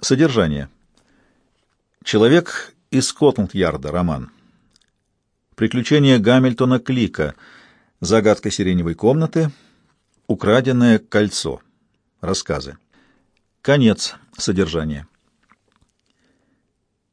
Содержание. Человек из Скотланд-Ярда. Роман. Приключения Гамильтона Клика. Загадка сиреневой комнаты. Украденное кольцо. Рассказы. Конец содержания.